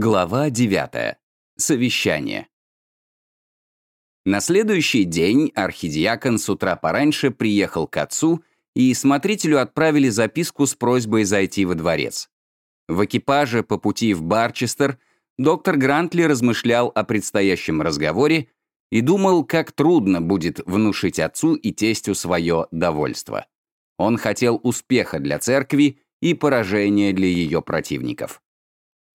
Глава 9. Совещание. На следующий день архидиакон с утра пораньше приехал к отцу, и смотрителю отправили записку с просьбой зайти во дворец. В экипаже по пути в Барчестер доктор Грантли размышлял о предстоящем разговоре и думал, как трудно будет внушить отцу и тестю свое довольство. Он хотел успеха для церкви и поражения для ее противников.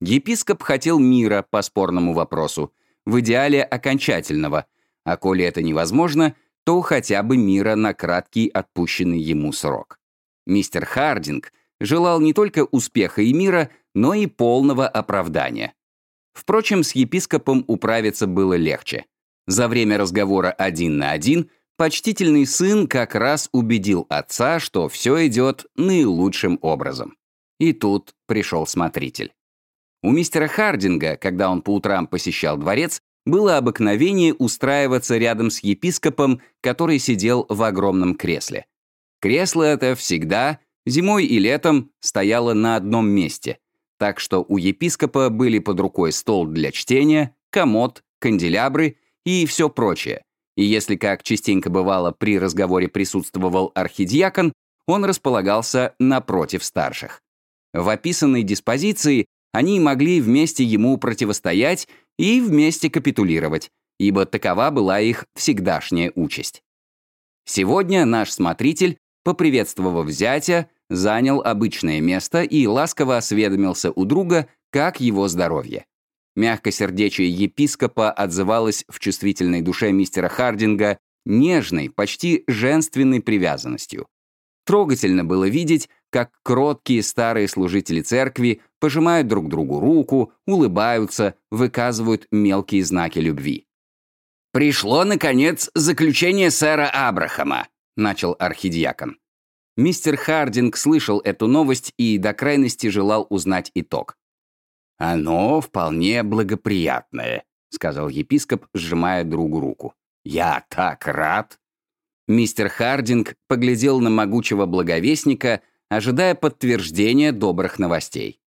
Епископ хотел мира по спорному вопросу, в идеале окончательного, а коли это невозможно, то хотя бы мира на краткий отпущенный ему срок. Мистер Хардинг желал не только успеха и мира, но и полного оправдания. Впрочем, с епископом управиться было легче. За время разговора один на один почтительный сын как раз убедил отца, что все идет наилучшим образом. И тут пришел смотритель. У мистера Хардинга, когда он по утрам посещал дворец, было обыкновение устраиваться рядом с епископом, который сидел в огромном кресле. Кресло это всегда, зимой и летом, стояло на одном месте, так что у епископа были под рукой стол для чтения, комод, канделябры и все прочее. И если, как частенько бывало, при разговоре присутствовал архидиакон, он располагался напротив старших. В описанной диспозиции они могли вместе ему противостоять и вместе капитулировать, ибо такова была их всегдашняя участь. Сегодня наш смотритель, поприветствовав зятя, занял обычное место и ласково осведомился у друга, как его здоровье. Мягкосердечие епископа отзывалось в чувствительной душе мистера Хардинга нежной, почти женственной привязанностью. Трогательно было видеть, как кроткие старые служители церкви пожимают друг другу руку, улыбаются, выказывают мелкие знаки любви. «Пришло, наконец, заключение сэра Абрахама», — начал архидиакон. Мистер Хардинг слышал эту новость и до крайности желал узнать итог. «Оно вполне благоприятное», — сказал епископ, сжимая другу руку. «Я так рад!» Мистер Хардинг поглядел на могучего благовестника, ожидая подтверждения добрых новостей.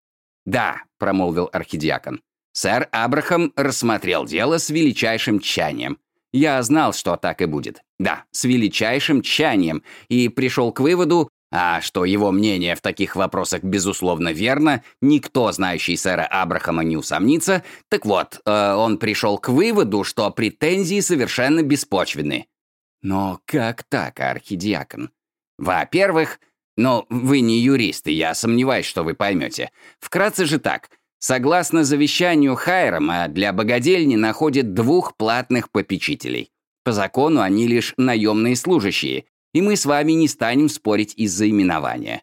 «Да», — промолвил архидиакон, — «сэр Абрахам рассмотрел дело с величайшим тщанием. Я знал, что так и будет. Да, с величайшим тщанием, и пришел к выводу, а что его мнение в таких вопросах безусловно верно, никто, знающий сэра Абрахама, не усомнится. Так вот, э, он пришел к выводу, что претензии совершенно беспочвенны. Но как так, архидиакон? Во-первых, но вы не юристы, я сомневаюсь, что вы поймете. Вкратце же так. Согласно завещанию Хайрама, для богадельни находят двух платных попечителей. По закону они лишь наемные служащие, и мы с вами не станем спорить из-за именования.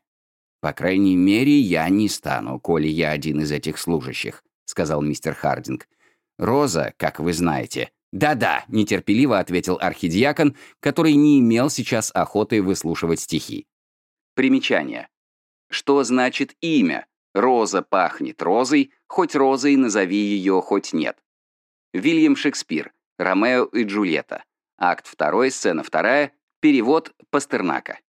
По крайней мере, я не стану, коли я один из этих служащих, сказал мистер Хардинг. Роза, как вы знаете. Да-да, нетерпеливо ответил архидиакон, который не имел сейчас охоты выслушивать стихи. Примечание. Что значит имя? Роза пахнет розой, хоть розой назови ее, хоть нет. Вильям Шекспир. Ромео и Джульетта. Акт 2, сцена 2, перевод Пастернака.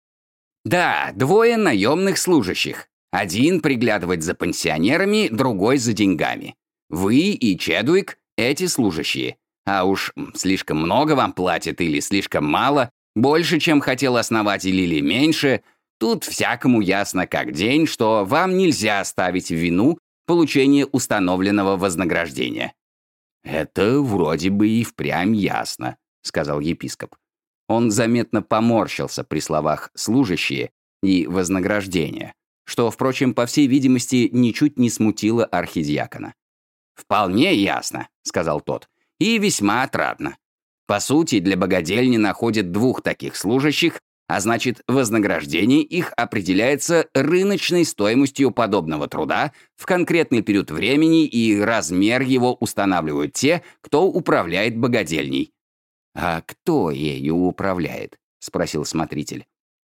Да, двое наемных служащих. Один приглядывать за пенсионерами, другой за деньгами. Вы и Чедуик — эти служащие. А уж слишком много вам платят или слишком мало, больше, чем хотел основатель или меньше — Тут всякому ясно как день, что вам нельзя ставить вину получение установленного вознаграждения». «Это вроде бы и впрямь ясно», — сказал епископ. Он заметно поморщился при словах «служащие» и «вознаграждение», что, впрочем, по всей видимости, ничуть не смутило архидиакона. «Вполне ясно», — сказал тот, — «и весьма отрадно. По сути, для богадельни находят двух таких служащих, а значит, вознаграждение их определяется рыночной стоимостью подобного труда в конкретный период времени и размер его устанавливают те, кто управляет богадельней. «А кто ею управляет?» — спросил смотритель.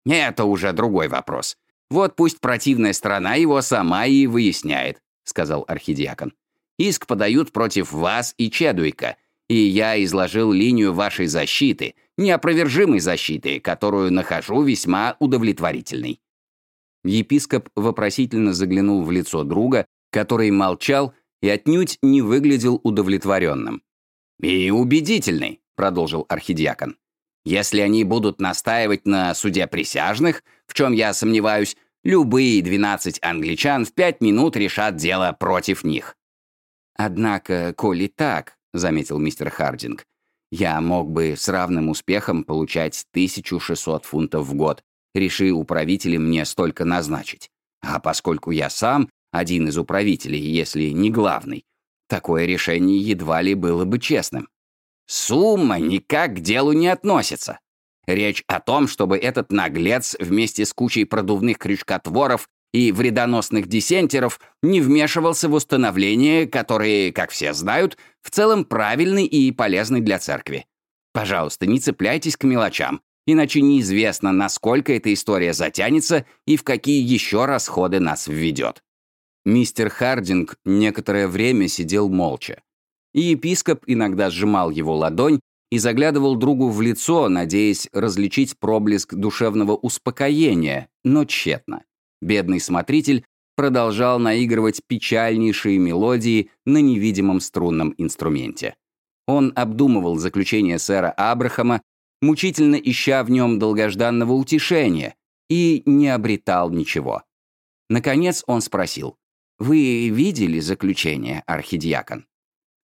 «Это уже другой вопрос. Вот пусть противная сторона его сама и выясняет», — сказал архидиакон. «Иск подают против вас и Чедуика, и я изложил линию вашей защиты — неопровержимой защиты, которую нахожу весьма удовлетворительной». Епископ вопросительно заглянул в лицо друга, который молчал и отнюдь не выглядел удовлетворенным. «И убедительный», — продолжил архидиакон. «Если они будут настаивать на суде присяжных, в чем я сомневаюсь, любые 12 англичан в пять минут решат дело против них». «Однако, коли так», — заметил мистер Хардинг, «я мог бы с равным успехом получать 1600 фунтов в год, реши управители мне столько назначить. А поскольку я сам один из управителей, если не главный, такое решение едва ли было бы честным. Сумма никак к делу не относится. Речь о том, чтобы этот наглец вместе с кучей продувных крючкотворов и вредоносных диссентеров не вмешивался в установления, которые, как все знают, в целом правильны и полезны для церкви. Пожалуйста, не цепляйтесь к мелочам, иначе неизвестно, насколько эта история затянется и в какие еще расходы нас введет. Мистер Хардинг некоторое время сидел молча. И епископ иногда сжимал его ладонь и заглядывал другу в лицо, надеясь различить проблеск душевного успокоения, но тщетно. Бедный смотритель продолжал наигрывать печальнейшие мелодии на невидимом струнном инструменте. Он обдумывал заключение сэра Абрахама, мучительно ища в нем долгожданного утешения, и не обретал ничего. Наконец он спросил, «Вы видели заключение, архидиакон?»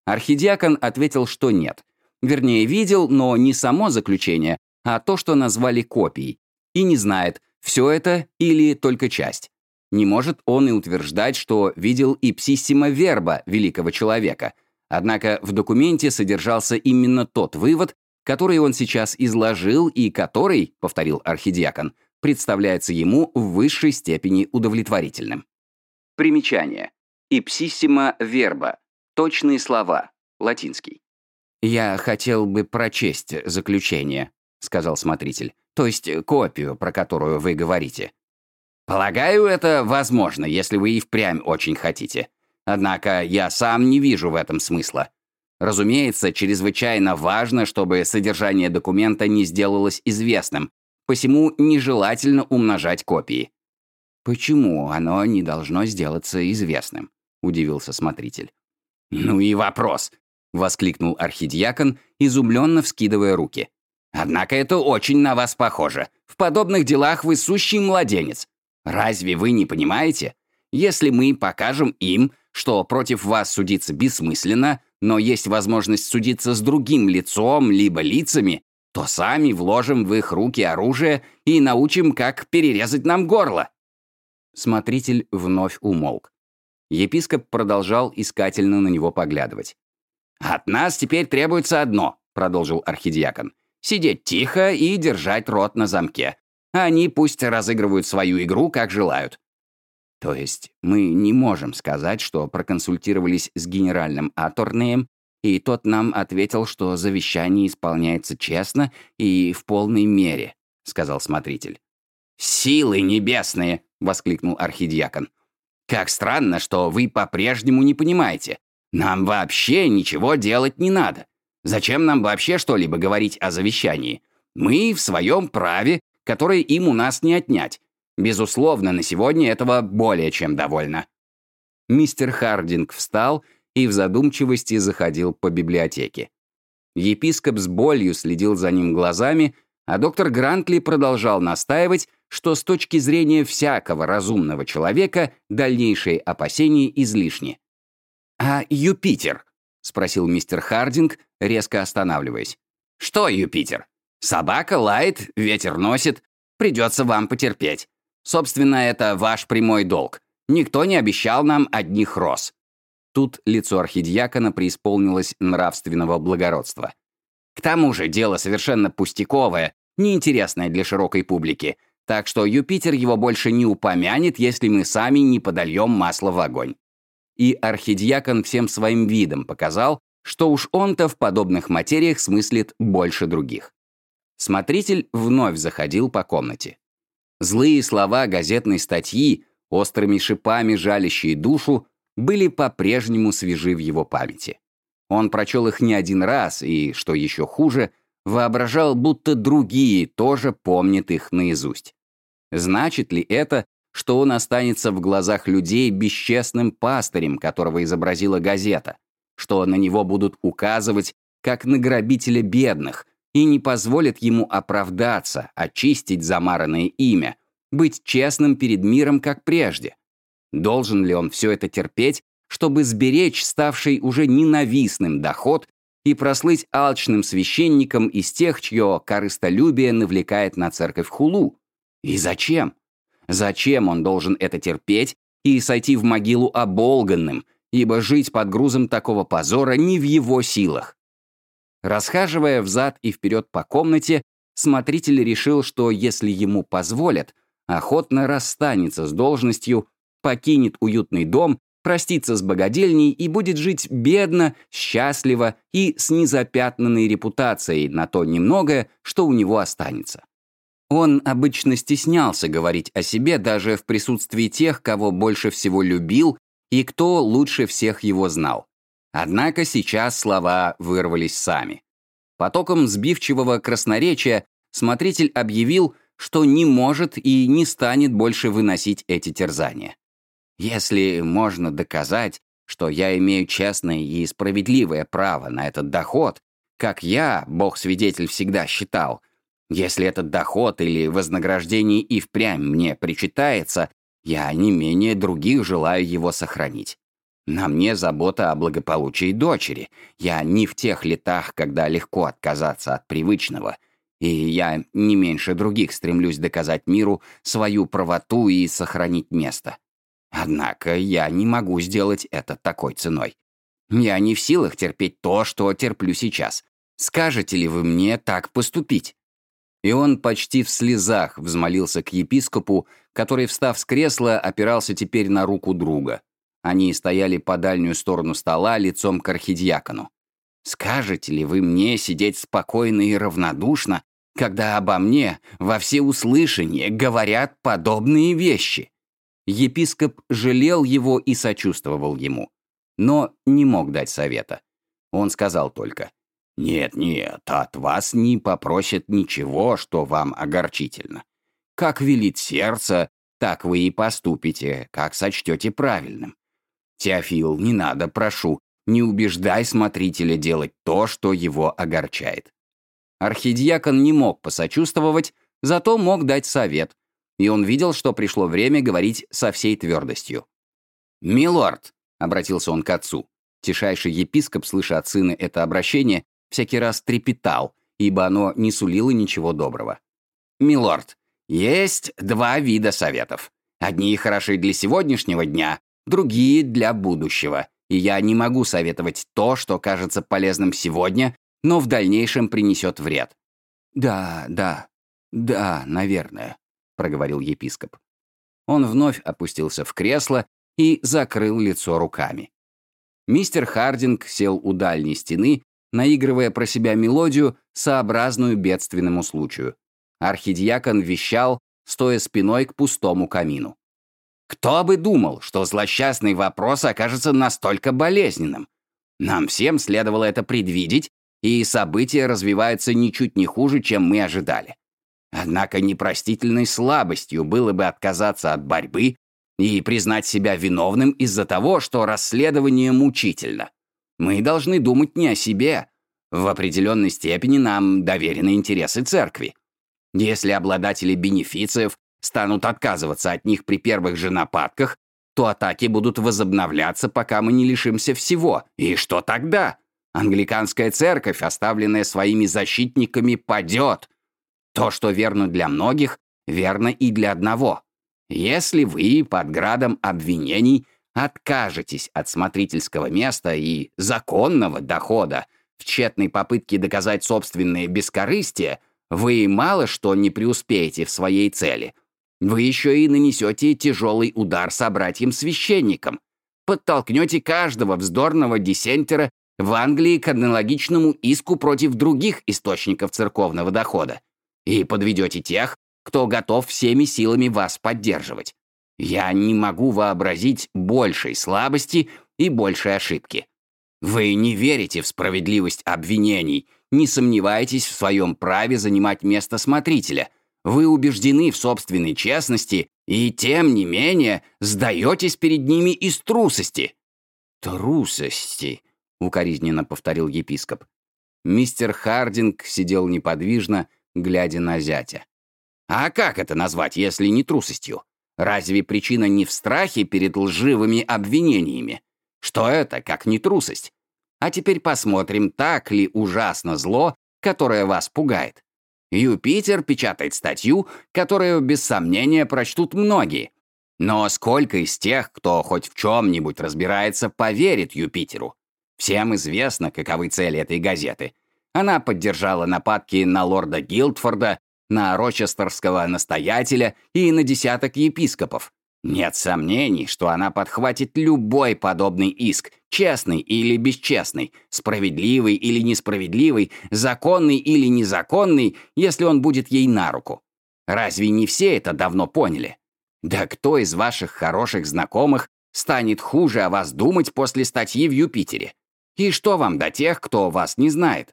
Архидиакон ответил, что нет. Вернее, видел, но не само заключение, а то, что назвали копией. И не знает, все это или только часть. Не может он и утверждать, что видел и псиссима верба великого человека. Однако в документе содержался именно тот вывод, который он сейчас изложил и который, повторил архидиакон, представляется ему в высшей степени удовлетворительным. Примечание. Ипсиссима верба. Точные слова. Латинский. «Я хотел бы прочесть заключение», — сказал смотритель. «То есть копию, про которую вы говорите». «Полагаю, это возможно, если вы и впрямь очень хотите. Однако я сам не вижу в этом смысла. Разумеется, чрезвычайно важно, чтобы содержание документа не сделалось известным, посему нежелательно умножать копии. «Почему оно не должно сделаться известным?» — удивился смотритель. «Ну и вопрос!» — воскликнул архидиакон, изумленно вскидывая руки. «Однако это очень на вас похоже. В подобных делах вы сущий младенец. Разве вы не понимаете? Если мы покажем им, что против вас судиться бессмысленно, но есть возможность судиться с другим лицом, либо лицами, то сами вложим в их руки оружие и научим, как перерезать нам горло. Смотритель вновь умолк. Епископ продолжал искательно на него поглядывать. «От нас теперь требуется одно», — продолжил архидиакон. «Сидеть тихо и держать рот на замке. Они пусть разыгрывают свою игру, как желают». То есть мы не можем сказать, что проконсультировались с генеральным Аторнеем, и тот нам ответил, что завещание исполняется честно и в полной мере, сказал смотритель. «Силы небесные!» — воскликнул архидиакон. «Как странно, что вы по-прежнему не понимаете. Нам вообще ничего делать не надо. Зачем нам вообще что-либо говорить о завещании? Мы в своем праве, которое им у нас не отнять. Безусловно, на сегодня этого более чем довольно». Мистер Хардинг встал и в задумчивости заходил по библиотеке. Епископ с болью следил за ним глазами, а доктор Грантли продолжал настаивать, что с точки зрения всякого разумного человека дальнейшие опасения излишни. «А Юпитер?» — спросил мистер Хардинг, резко останавливаясь. «Что Юпитер? Собака лает, ветер носит. Придется вам потерпеть. Собственно, это ваш прямой долг. Никто не обещал нам одних роз». Тут лицо архидиакона преисполнилось нравственного благородства. К тому же дело совершенно пустяковое, неинтересное для широкой публики, так что Юпитер его больше не упомянет, если мы сами не подольем масло в огонь. И архидиакон всем своим видом показал, что уж он-то в подобных материях смыслит больше других. Смотритель вновь заходил по комнате. Злые слова газетной статьи, острыми шипами жалящие душу, были по-прежнему свежи в его памяти. Он прочел их не один раз и, что еще хуже, воображал, будто другие тоже помнят их наизусть. Значит ли это, что он останется в глазах людей бесчестным пастырем, которого изобразила газета, что на него будут указывать как на грабителя бедных и не позволят ему оправдаться, очистить замаранное имя, быть честным перед миром, как прежде. Должен ли он все это терпеть, чтобы сберечь ставший уже ненавистным доход и прослыть алчным священником из тех, чье корыстолюбие навлекает на церковь хулу? И зачем? Зачем он должен это терпеть и сойти в могилу оболганным, ибо жить под грузом такого позора не в его силах? Расхаживая взад и вперед по комнате, смотритель решил, что если ему позволят, охотно расстанется с должностью, покинет уютный дом, простится с богадельней и будет жить бедно, счастливо и с незапятнанной репутацией на то немногое, что у него останется. Он обычно стеснялся говорить о себе даже в присутствии тех, кого больше всего любил и кто лучше всех его знал. Однако сейчас слова вырвались сами. Потоком сбивчивого красноречия смотритель объявил, что не может и не станет больше выносить эти терзания. Если можно доказать, что я имею честное и справедливое право на этот доход, как я, бог-свидетель, всегда считал, если этот доход или вознаграждение и впрямь мне причитается, я не менее других желаю его сохранить. На мне забота о благополучии дочери. Я не в тех летах, когда легко отказаться от привычного. И я не меньше других стремлюсь доказать миру свою правоту и сохранить место. Однако я не могу сделать это такой ценой. Я не в силах терпеть то, что терплю сейчас. Скажете ли вы мне так поступить? И он почти в слезах взмолился к епископу, который, встав с кресла, опирался теперь на руку друга. Они стояли по дальнюю сторону стола лицом к архидиакону. «Скажете ли вы мне сидеть спокойно и равнодушно, когда обо мне во всеуслышание говорят подобные вещи?» Епископ жалел его и сочувствовал ему, но не мог дать совета. Он сказал только, «Нет-нет, от вас не попросят ничего, что вам огорчительно. Как велит сердце, так вы и поступите, как сочтете правильным. Теофил, не надо, прошу, не убеждай смотрителя делать то, что его огорчает». Архидиакон не мог посочувствовать, зато мог дать совет, и он видел, что пришло время говорить со всей твердостью. «Милорд», — обратился он к отцу, тишайший епископ, слыша от сына это обращение, всякий раз трепетал, ибо оно не сулило ничего доброго. «Милорд, есть два вида советов. Одни хороши для сегодняшнего дня, другие — для будущего, и я не могу советовать то, что кажется полезным сегодня, но в дальнейшем принесет вред». «Да, да, да, наверное», — проговорил епископ. Он вновь опустился в кресло и закрыл лицо руками. Мистер Хардинг сел у дальней стены, наигрывая про себя мелодию, сообразную бедственному случаю. Архидиакон вещал, стоя спиной к пустому камину. «Кто бы думал, что злосчастный вопрос окажется настолько болезненным? Нам всем следовало это предвидеть, и события развиваются ничуть не хуже, чем мы ожидали. Однако непростительной слабостью было бы отказаться от борьбы и признать себя виновным из-за того, что расследование мучительно. Мы должны думать не о себе. В определенной степени нам доверены интересы церкви. Если обладатели бенефициев станут отказываться от них при первых же нападках, то атаки будут возобновляться, пока мы не лишимся всего. И что тогда? Англиканская церковь, оставленная своими защитниками, падет. То, что верно для многих, верно и для одного. Если вы под градом обвинений откажетесь от смотрительского места и законного дохода в тщетной попытке доказать собственное бескорыстие, вы мало что не преуспеете в своей цели. Вы еще и нанесете тяжелый удар собратьям-священникам, подтолкнете каждого вздорного диссентера в Англии к аналогичному иску против других источников церковного дохода и подведете тех, кто готов всеми силами вас поддерживать. Я не могу вообразить большей слабости и большей ошибки. Вы не верите в справедливость обвинений, не сомневаетесь в своем праве занимать место смотрителя. Вы убеждены в собственной честности И тем не менее сдаетесь перед ними из трусости». «Трусости», — укоризненно повторил епископ. Мистер Хардинг сидел неподвижно, глядя на зятя. «А как это назвать, если не трусостью? Разве причина не в страхе перед лживыми обвинениями? Что это, как не трусость? А теперь посмотрим, так ли ужасно зло, которое вас пугает. Юпитер печатает статью, которую без сомнения прочтут многие. Но сколько из тех, кто хоть в чем-нибудь разбирается, поверит Юпитеру? Всем известно, каковы цели этой газеты. Она поддержала нападки на лорда Гилдфорда, на рочестерского настоятеля и на десяток епископов. Нет сомнений, что она подхватит любой подобный иск, честный или бесчестный, справедливый или несправедливый, законный или незаконный, если он будет ей на руку. Разве не все это давно поняли? Да кто из ваших хороших знакомых станет хуже о вас думать после статьи в Юпитере? И что вам до тех, кто вас не знает?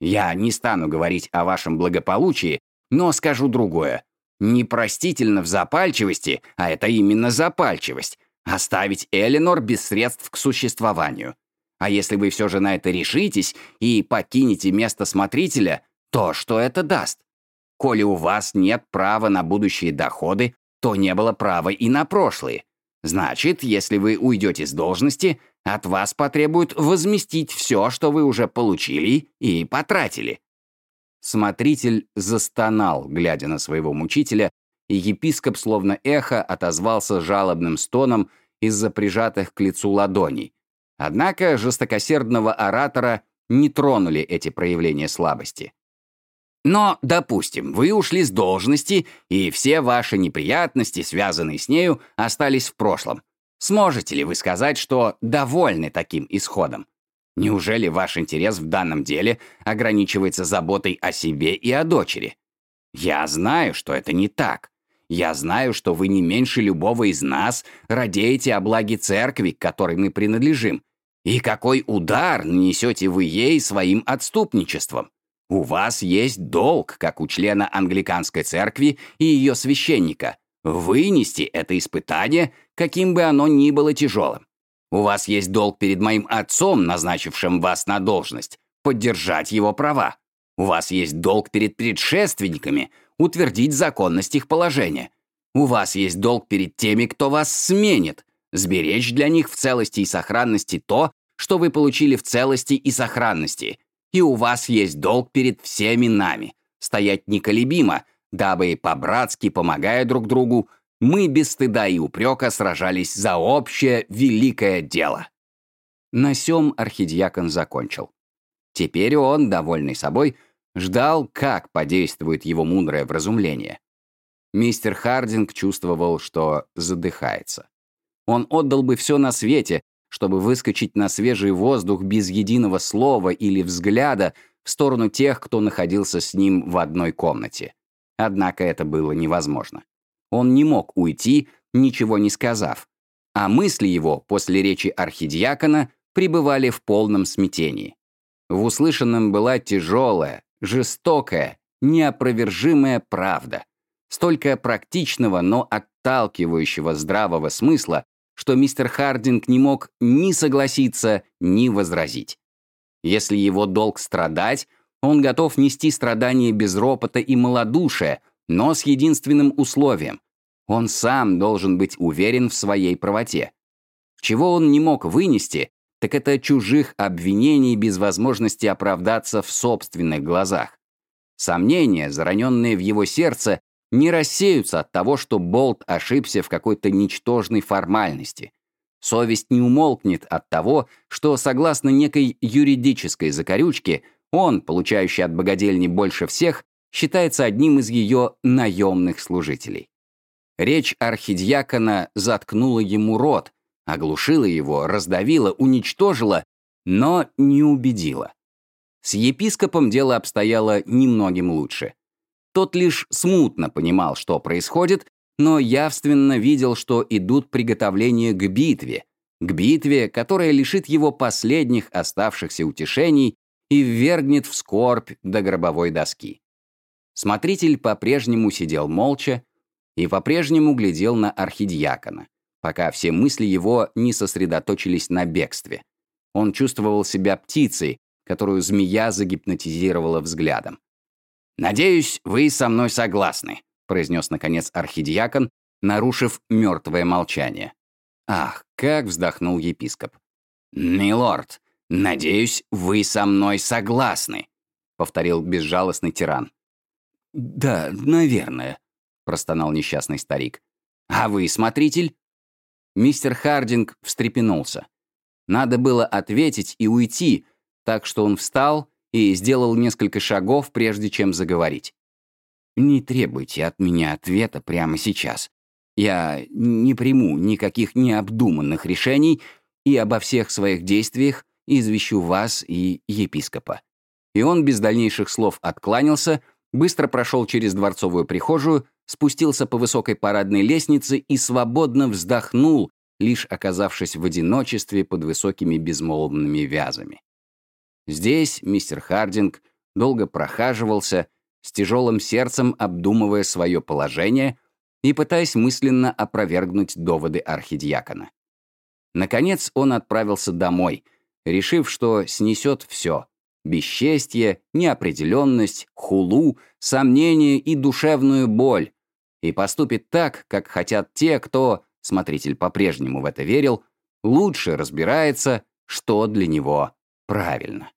Я не стану говорить о вашем благополучии, но скажу другое. Непростительно в запальчивости, а это именно запальчивость, оставить Эленор без средств к существованию. А если вы все же на это решитесь и покинете место смотрителя, то что это даст? Коли у вас нет права на будущие доходы, то не было права и на прошлые. Значит, если вы уйдете с должности, от вас потребуют возместить все, что вы уже получили и потратили. Смотритель застонал, глядя на своего мучителя, и епископ словно эхо отозвался жалобным стоном из-за прижатых к лицу ладоней. Однако жестокосердного оратора не тронули эти проявления слабости. Но, допустим, вы ушли с должности, и все ваши неприятности, связанные с нею, остались в прошлом. Сможете ли вы сказать, что довольны таким исходом? Неужели ваш интерес в данном деле ограничивается заботой о себе и о дочери? Я знаю, что это не так. Я знаю, что вы не меньше любого из нас радеете о благе церкви, к которой мы принадлежим. И какой удар нанесете вы ей своим отступничеством? У вас есть долг, как у члена англиканской церкви и ее священника, вынести это испытание, каким бы оно ни было тяжелым. У вас есть долг перед моим отцом, назначившим вас на должность, поддержать его права. У вас есть долг перед предшественниками, утвердить законность их положения. У вас есть долг перед теми, кто вас сменит, сберечь для них в целости и сохранности то, что вы получили в целости и сохранности. И у вас есть долг перед всеми нами, стоять неколебимо, дабы по-братски, помогая друг другу, мы без стыда и упрека сражались за общее великое дело. На сём архидиакон закончил. Теперь он, довольный собой, ждал, как подействует его мудрое вразумление. Мистер Хардинг чувствовал, что задыхается. Он отдал бы все на свете, чтобы выскочить на свежий воздух без единого слова или взгляда в сторону тех, кто находился с ним в одной комнате. Однако это было невозможно. Он не мог уйти, ничего не сказав. А мысли его после речи архидиакона пребывали в полном смятении. В услышанном была тяжелая, жестокая, неопровержимая правда. Столько практичного, но отталкивающего здравого смысла, что мистер Хардинг не мог ни согласиться, ни возразить. Если его долг страдать, он готов нести страдания без ропота и малодушия, но с единственным условием он сам должен быть уверен в своей правоте. Чего он не мог вынести, так это чужих обвинений без возможности оправдаться в собственных глазах. Сомнения, зараненные в его сердце, не рассеются от того, что Болт ошибся в какой-то ничтожной формальности. Совесть не умолкнет от того, что, согласно некой юридической закорючке, он, получающий от богадельни больше всех, считается одним из ее наемных служителей. Речь архидиакона заткнула ему рот, оглушила его, раздавила, уничтожила, но не убедила. С епископом дело обстояло немногим лучше. Тот лишь смутно понимал, что происходит, но явственно видел, что идут приготовления к битве, к битве, которая лишит его последних оставшихся утешений и ввергнет в скорбь до гробовой доски. Смотритель по-прежнему сидел молча, и по-прежнему глядел на архидиакона, пока все мысли его не сосредоточились на бегстве. Он чувствовал себя птицей, которую змея загипнотизировала взглядом. «Надеюсь, вы со мной согласны», — произнес, наконец, архидиакон, нарушив мертвое молчание. «Ах, как вздохнул епископ. «Милорд, надеюсь, вы со мной согласны», — повторил безжалостный тиран. «Да, наверное», — простонал несчастный старик. «А вы, смотритель?» Мистер Хардинг встрепенулся. Надо было ответить и уйти, так что он встал и сделал несколько шагов, прежде чем заговорить. «Не требуйте от меня ответа прямо сейчас. Я не приму никаких необдуманных решений и обо всех своих действиях извещу вас и епископа». И он без дальнейших слов откланялся, быстро прошел через дворцовую прихожую, спустился по высокой парадной лестнице и свободно вздохнул, лишь оказавшись в одиночестве под высокими безмолвными вязами. Здесь мистер Хардинг долго прохаживался, с тяжелым сердцем обдумывая свое положение и пытаясь мысленно опровергнуть доводы архидиакона. Наконец он отправился домой, решив, что снесет все — бесчестье, неопределенность, хулу, сомнение и душевную боль, и поступит так, как хотят те, кто, смотритель по-прежнему в это верил, лучше разбирается, что для него правильно.